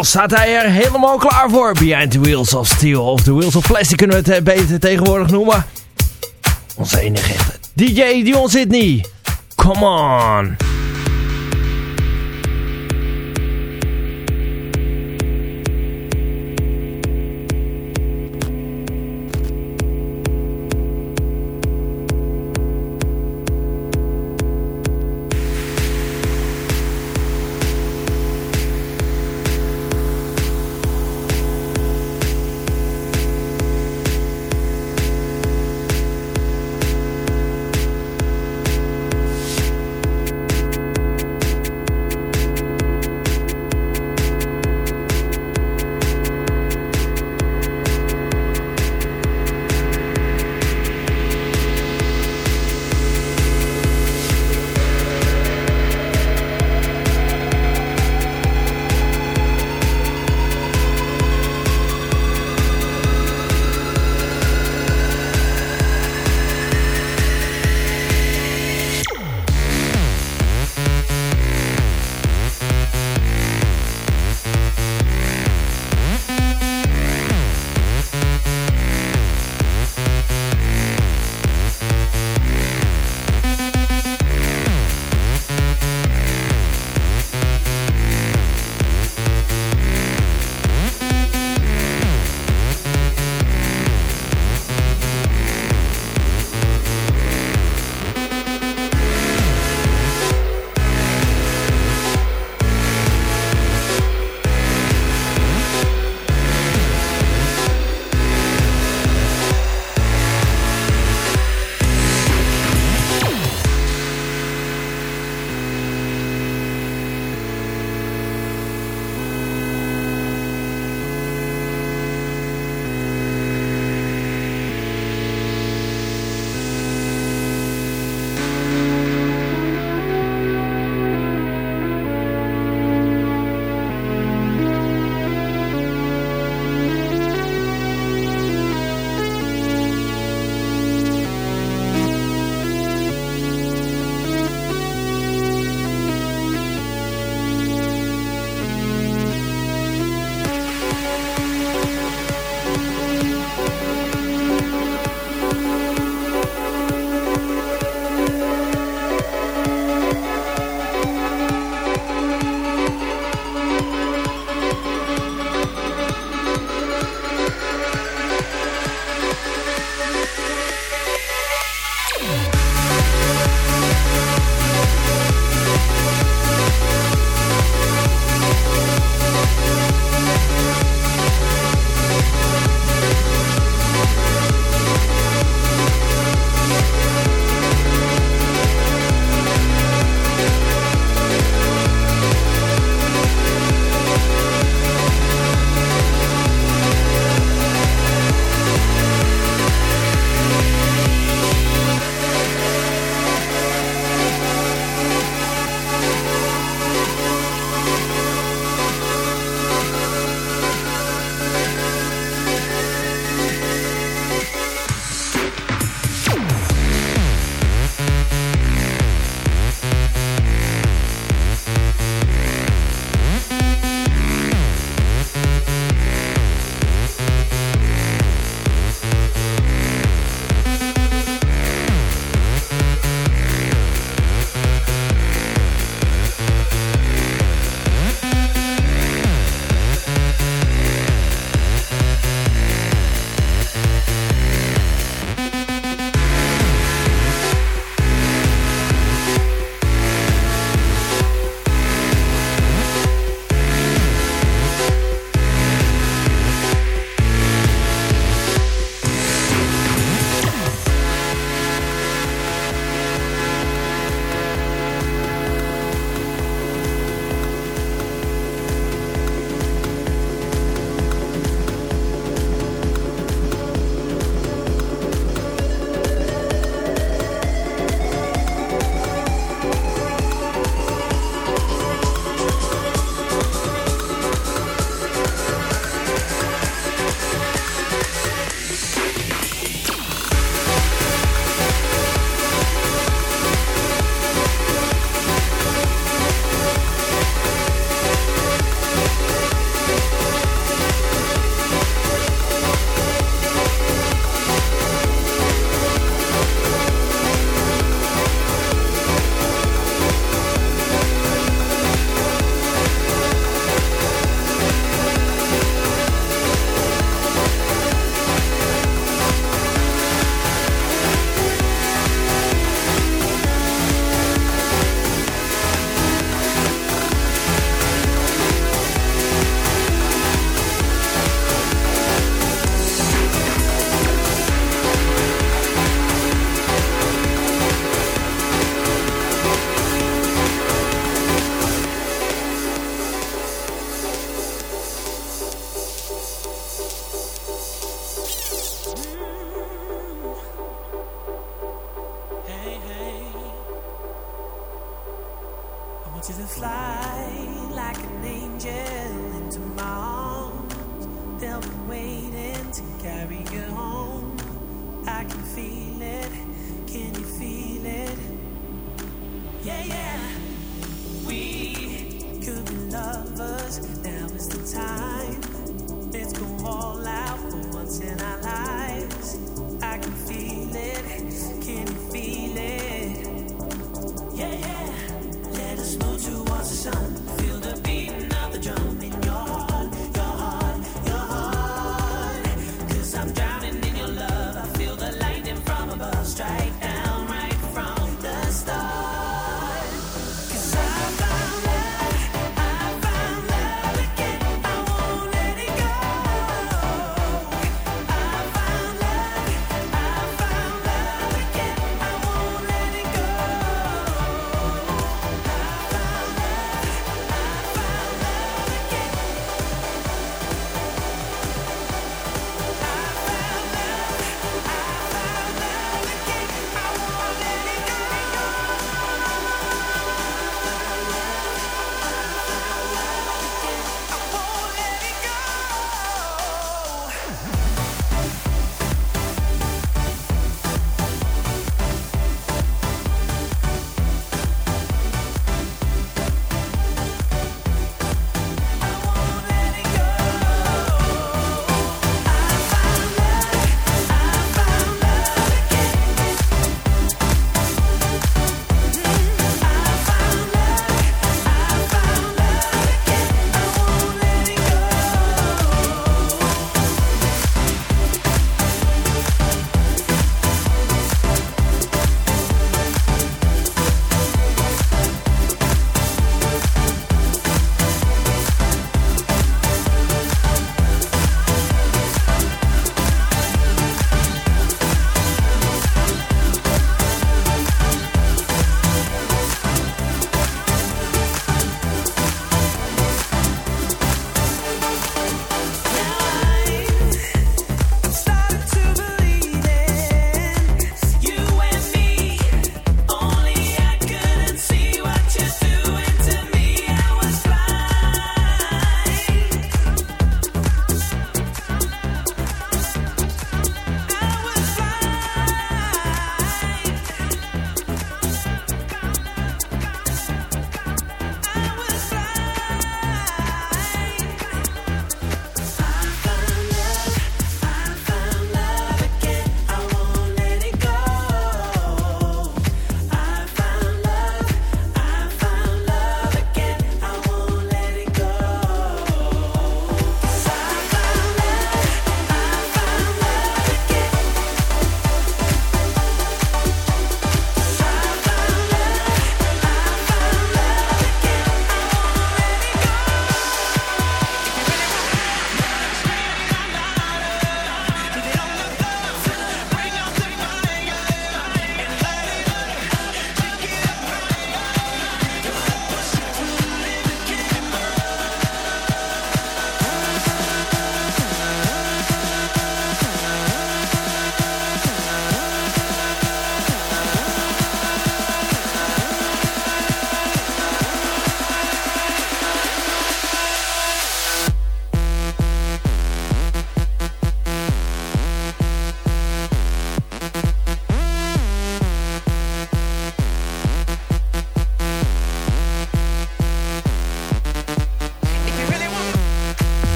staat hij er helemaal klaar voor. Behind the Wheels of Steel of the Wheels of Plastic kunnen we het eh, beter tegenwoordig noemen. Onze enige echte DJ Dion Sydney. Come on.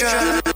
Extra.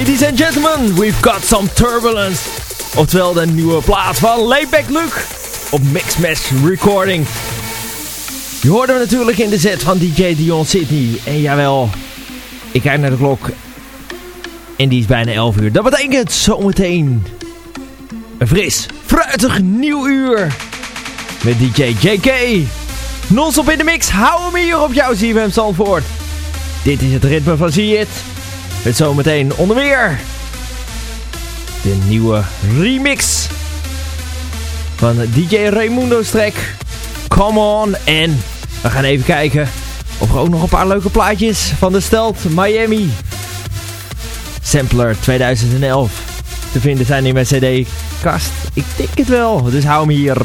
Ladies and gentlemen, we've got some turbulence. Oftewel de nieuwe plaat van Layback Luke op Mixmash Recording. Je hoorde hem natuurlijk in de set van DJ Dion Sydney. En jawel, ik kijk naar de klok. En die is bijna 11 uur. Dat betekent zometeen een fris, fruitig nieuw uur. Met DJ JK. Non-stop in de mix. Hou hem hier op jouw CFM Zandvoort. Dit is het ritme van See It. Met zometeen onder meer de nieuwe remix van DJ Raimundo's track Come On. En we gaan even kijken of er ook nog een paar leuke plaatjes van de Stelt Miami Sampler 2011 te vinden zijn in mijn cd-kast. Ik denk het wel, dus hou hem hier.